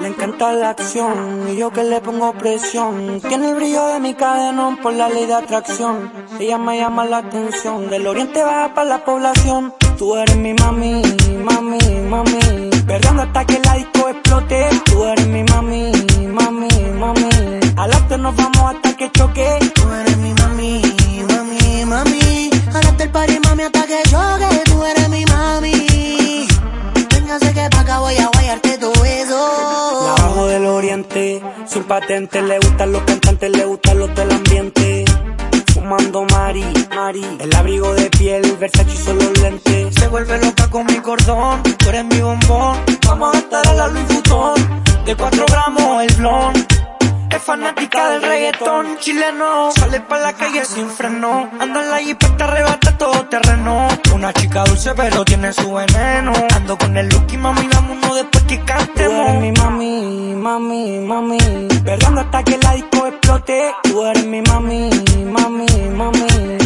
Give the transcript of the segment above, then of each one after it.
Le encanta la acción y yo que le pongo presión. Tiene el brillo de mi cadenón por la ley de atracción. Ella me llama la atención. Del oriente baja para la población. Tú eres mi mami, mami, mami. Perdón hasta que la sin patente. Le gustan los cantantes, le gustan los del ambiente. Fumando Mari, Mari. El abrigo de piel, Versace y solo lentes. Se vuelve loca con mi cordón, tú eres mi bombón. Vamos a estar a la Louis Vuitton. De 4 gramos el blon. Fanática del reggaetón chileno. Sale pa' la calle sin freno. Anda en la jipeta, arrebata todo terreno. Una chica dulce, pero tiene su veneno. Ando con el look y mami, uno después que Tú cantemos. eres mi mami, mami, mami. Perdón hasta que la disco explote. Tú eres mi mami, mami, mami.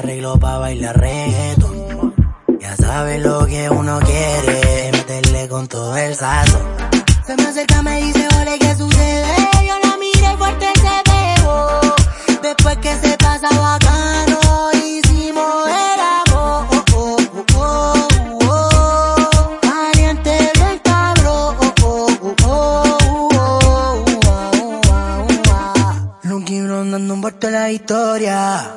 Arregló pa' bailar reggaeton. Ya sabe lo que uno quiere. Meterle con todo el sazo. Se me acerca, me dice, ole, ¿qué sucede? Yo la miré fuerte, se pegó. Después que se pasa bacano, Un vuelto a la historia.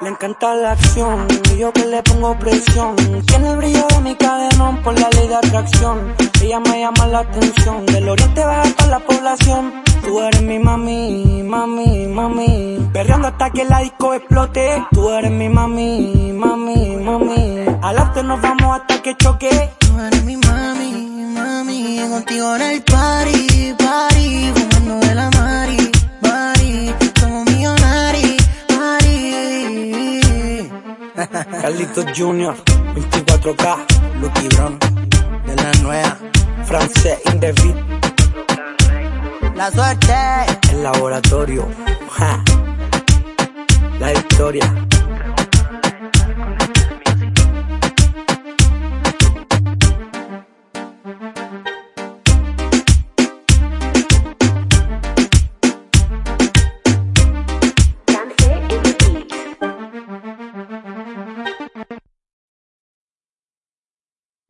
Le encanta la acción y yo que le pongo presión. Tiene el brillo de mi cadenón por la ley de atracción. Ella me llama la atención. Del oriente baja para la población. Tú eres mi mami, mami, mami. Perreando hasta que la disco explote. Tú eres mi mami, mami, mami. Al arte nos vamos hasta que choque. Tú eres mi mami, mami. Contigo en el party. Carlitos Jr., 24K, Lucky Brown. De la nueva. Francés in the beat, La suerte. el laboratorio. Ja. La victoria.